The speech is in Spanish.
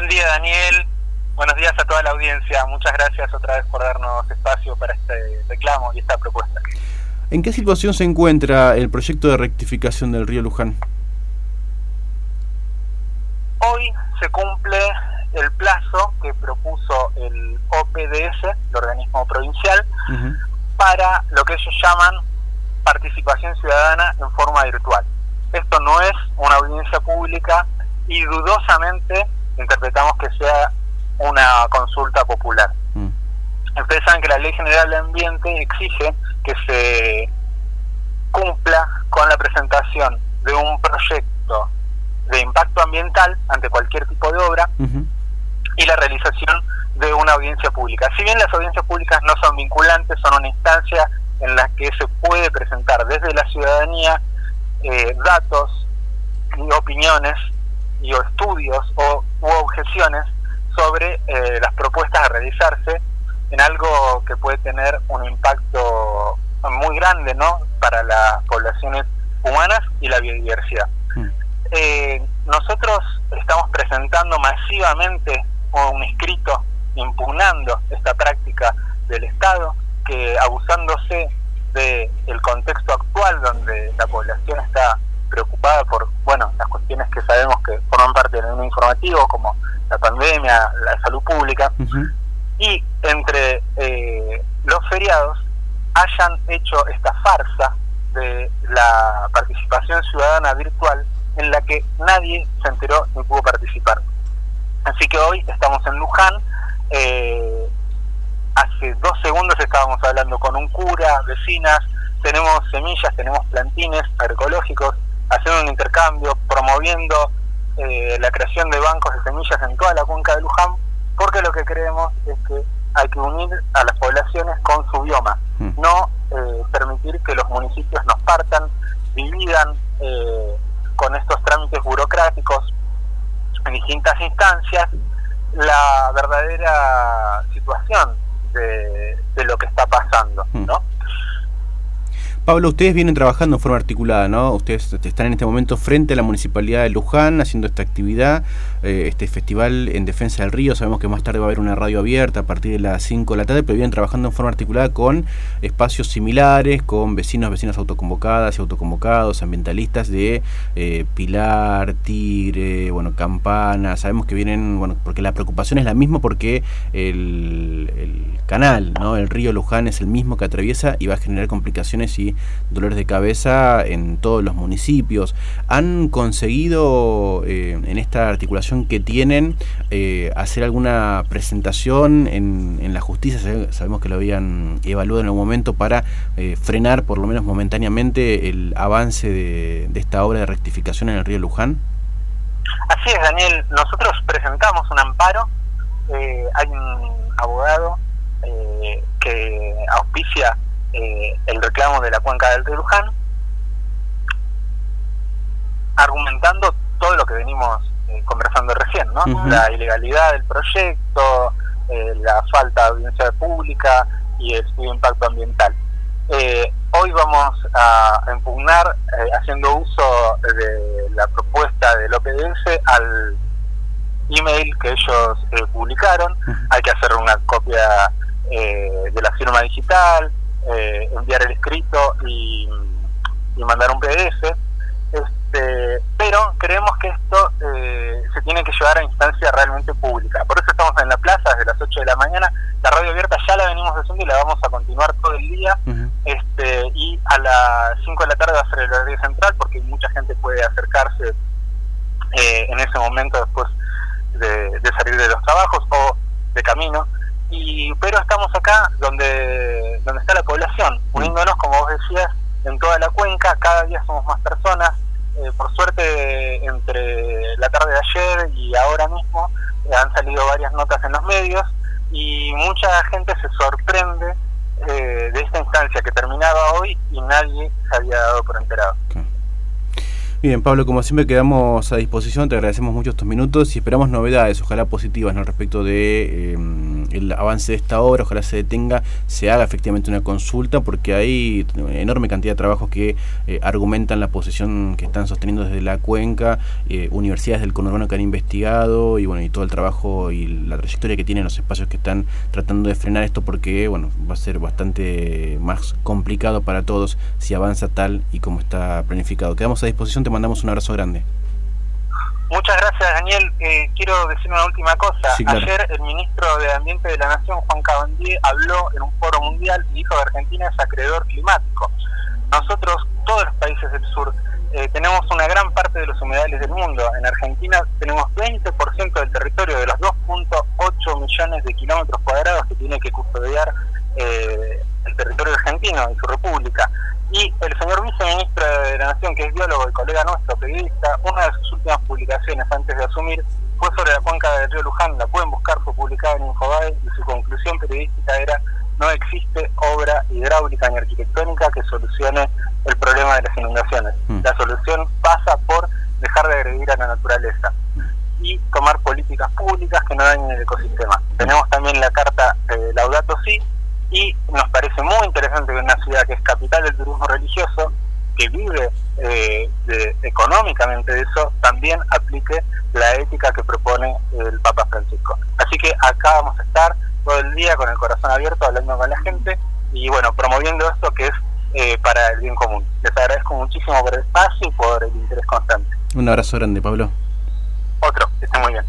Buen día, Daniel. Buenos días a toda la audiencia. Muchas gracias otra vez por darnos espacio para este reclamo y esta propuesta. ¿En qué situación se encuentra el proyecto de rectificación del río Luján? Hoy se cumple el plazo que propuso el OPDS, el organismo provincial, para lo que ellos llaman participación ciudadana en forma virtual. Esto no es una audiencia pública y dudosamente interpretamos que sea una consulta popular. Mm. Ustedes saben que la Ley General de Ambiente exige que se cumpla con la presentación de un proyecto de impacto ambiental ante cualquier tipo de obra y la realización de una audiencia pública. Si bien las audiencias públicas no son vinculantes, son una instancia en la que se puede presentar desde la ciudadanía eh, datos y opiniones y o estudios o u objeciones sobre eh, las propuestas a realizarse en algo que puede tener un impacto muy grande no para las poblaciones humanas y la biodiversidad mm. eh, nosotros estamos presentando masivamente un escrito impugnando esta práctica del Estado que abusándose del el contexto actual donde la población está preocupada por bueno las cuestiones que sabemos que forman parte del informativo como la pandemia, la salud pública y entre eh, los feriados hayan hecho esta farsa de la participación ciudadana virtual en la que nadie se enteró ni pudo participar. Así que hoy estamos en Luján, eh, hace dos segundos estábamos hablando con un cura, vecinas, tenemos semillas, tenemos plantines agroecológicos, haciendo un intercambio, promoviendo eh, la creación de bancos de semillas en toda la cuenca de Luján, porque lo que creemos es que hay que unir a las poblaciones con su bioma, mm. no eh, permitir que los municipios nos partan, dividan eh, con estos trámites burocráticos en distintas instancias la verdadera situación de, de lo que está pasando, mm. ¿no? Pablo, ustedes vienen trabajando en forma articulada, ¿no? Ustedes están en este momento frente a la Municipalidad de Luján haciendo esta actividad, eh, este festival en defensa del río. Sabemos que más tarde va a haber una radio abierta a partir de las 5 de la tarde, pero vienen trabajando en forma articulada con espacios similares, con vecinos, vecinas autoconvocadas y autoconvocados, ambientalistas de eh, Pilar, Tigre, bueno, Campana. Sabemos que vienen, bueno, porque la preocupación es la misma porque el, el canal, ¿no? El río Luján es el mismo que atraviesa y va a generar complicaciones y dolores de cabeza en todos los municipios. ¿Han conseguido eh, en esta articulación que tienen eh, hacer alguna presentación en, en, la justicia? Sabemos que lo habían evaluado en algún momento para eh, frenar por lo menos momentáneamente el avance de, de esta obra de rectificación en el río Luján. Así es, Daniel. Nosotros presentamos un amparo. hay un abogado que auspicia eh, el reclamo de la cuenca del río Luján, argumentando todo lo que venimos eh, conversando recién, ¿no? La ilegalidad del proyecto, eh, la falta de audiencia pública y el estudio de impacto ambiental. hoy vamos a impugnar haciendo uso de la propuesta del OPDS al email que ellos publicaron. Hay que hacer una copia de la firma digital, eh, enviar el escrito y, mandar un PDF. Este, pero creemos que esto eh, se tiene que llevar a instancia realmente pública. Por eso estamos en la plaza desde las 8 de la mañana. La radio abierta ya la venimos haciendo y la vamos a continuar todo el día. este, y a las 5 de la tarde va a ser el radio central porque mucha gente puede acercarse eh, en ese momento después de, salir de los trabajos o de camino. Y, pero estamos acá donde, donde está la población, uniéndonos, como vos decías, en toda la cuenca, cada día somos más personas. Eh, por suerte, entre la tarde de ayer y ahora mismo, eh, han salido varias notas en los medios y mucha gente se sorprende eh, de esta instancia que terminaba hoy y nadie se había dado por enterado. Bien, Pablo, como siempre quedamos a disposición, te agradecemos mucho estos minutos y esperamos novedades, ojalá positivas, ¿no? respecto de el avance de esta obra, ojalá se detenga, se haga efectivamente una consulta, porque hay enorme cantidad de trabajos que eh, argumentan la posición que están sosteniendo desde la cuenca, eh, universidades del conurbano que han investigado y bueno y todo el trabajo y la trayectoria que tienen los espacios que están tratando de frenar esto, porque bueno va a ser bastante más complicado para todos si avanza tal y como está planificado. Quedamos a disposición, te mandamos un abrazo grande. Muchas gracias, Daniel. Eh, quiero decir una última cosa. Ayer el ministro de Ambiente de la Nación, Juan Cabandier, habló en un foro mundial y dijo que Argentina es acreedor climático. Nosotros, todos los países del sur, eh, tenemos una gran parte de los humedales del mundo. En Argentina tenemos 20% del territorio de los 2.8 millones de kilómetros cuadrados que tiene que custodiar eh, el territorio argentino y su república. Y el señor viceministro Nación, que es biólogo y colega nuestro, periodista, una de sus últimas publicaciones antes de asumir fue sobre la cuenca del río Luján, la pueden buscar, fue publicada en Infobae y su conclusión periodística era no existe obra hidráulica ni arquitectónica que solucione el problema de las inundaciones. Mm. La solución pasa por dejar de agredir a la naturaleza y tomar políticas públicas que no dañen el ecosistema. Tenemos también la carta de Laudato Si, y nos parece muy interesante que una ciudad que es capital del turismo religioso, que vive eh, económicamente de eso, también aplique la ética que propone el Papa Francisco. Así que acá vamos a estar todo el día con el corazón abierto, hablando con la gente y bueno, promoviendo esto que es eh, para el bien común. Les agradezco muchísimo por el espacio y por el interés constante. Un abrazo grande, Pablo. Otro, que muy bien.